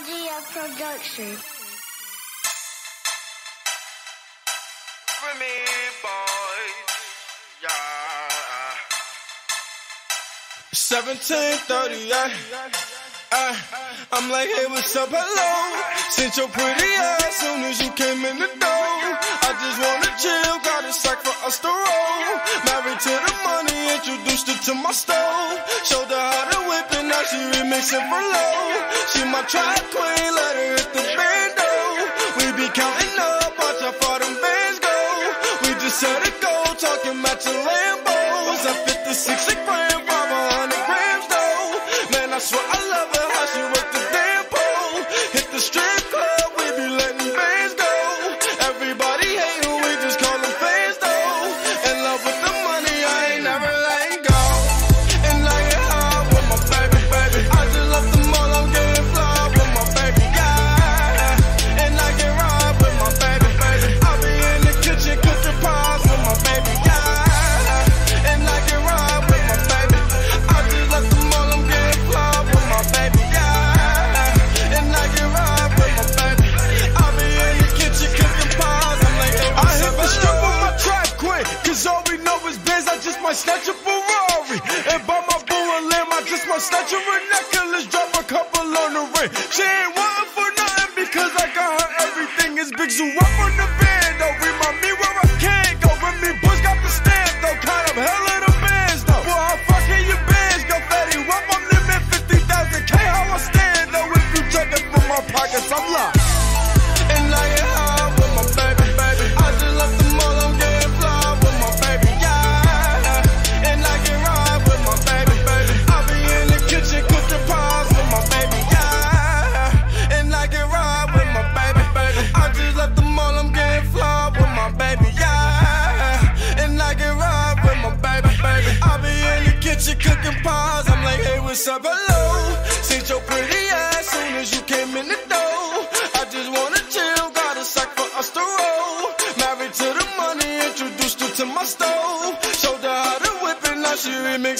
Audio Production. Remy boy, yeah. 1738. I, uh, I'm like, hey, what's up? Hello. Sent your pretty ass soon as you came in the door. I just wanna chill, got a sack for us to roll. Married to the money, introduced her to my stove. Showed her reaching for low. She my try queen, let her hit the bando. We be counting up, watch how far them bands go. We just set it go, talking about your Lambos. I fit the six grand. might snatch a Ferrari. And buy my boo a limb, I just might snatch her a necklace, drop a couple on the ring. She ain't wanting for nothing because I got her everything. It's big zoo up on the bed. was up below. Seen your pretty ass soon as you came in the door. I just wanna chill, got a sack for us to roll. Married to the money, introduced her to my stove. Showed her how to whip it, now she remix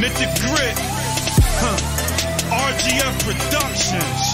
Mythic Grit, huh. RGF Productions.